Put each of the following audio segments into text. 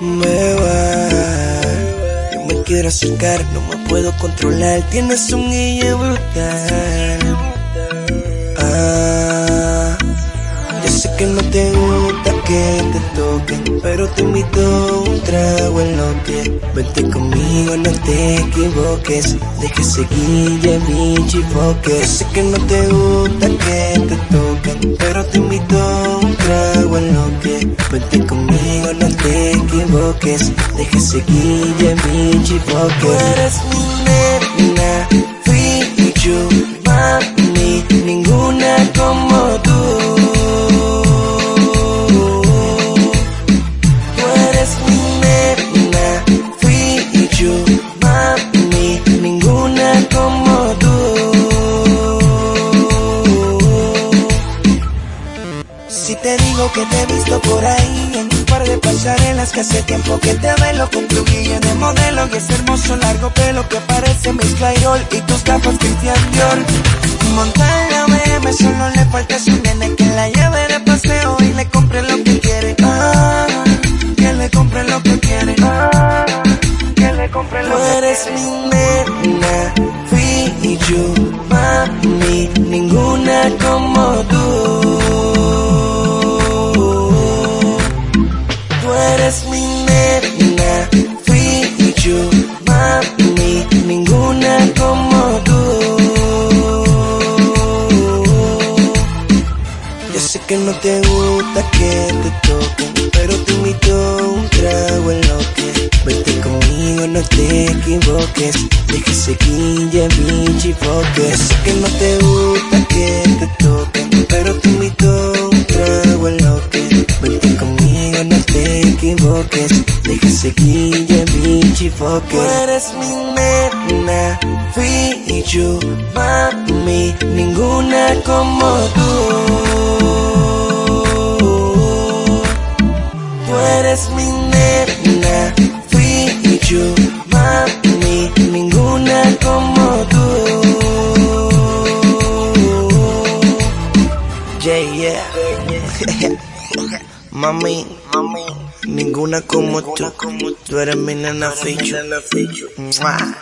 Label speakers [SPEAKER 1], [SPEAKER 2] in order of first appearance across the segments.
[SPEAKER 1] Me va. Yo me quiero acercar, no me puedo controlar. Tienes un guille brutal. Ah, yo sé que no te gusta que pero te invito un trago en lo que vente conmigo, no te equivoques. Deja seguir ya mi chifoque. Sé que no te gusta que te toquen, pero te invito un trago en lo que vente conmigo, no te equivoques. Deja seguir ya mi chifoque. Tú te digo que te he visto por ahí en un par de pasarelas que hace tiempo que te velo con tu guille de modelo y ese hermoso largo pelo que parece Miss Clairol y tus gafas Christian Dior. Montar la BM solo le falta su nene que la lleve de paseo y le compre lo que quiere. Ah, que le compre lo que quiere. Ah, que le compre lo que quiere. eres mi nena, fui yo, mami, ninguna como tú. Eres mi nena, fui yo, mami, ninguna como tú. Yo sé que no te gusta que te toquen, pero te invito un trago en lo que vete conmigo, no te equivoques. Deja seguir ya mi chifoque. Yo sé que no te gusta que te toquen, pero te invito equivoques. Deja seguir ya mi chifoque. Tú eres mi nena, fui yo, mami, ninguna como tú. Tú eres mi nena, fui yo, mami, ninguna como tú. Yeah, yeah. mami, mami, ninguna como tú. Tú eres mi feature. Mua.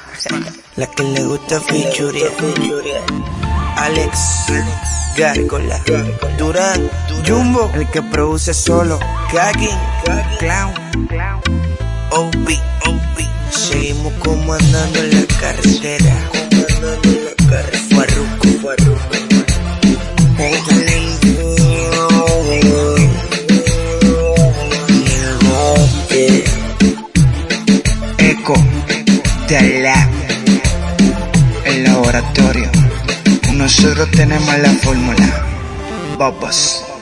[SPEAKER 1] La que le gusta feature. Alex, Gárgola, Durán, Jumbo, el que produce solo, Kaki, Clown, OB, OB. Seguimos comandando en la carretera.
[SPEAKER 2] De la el laboratorio. Nosotros tenemos la fórmula. Babas.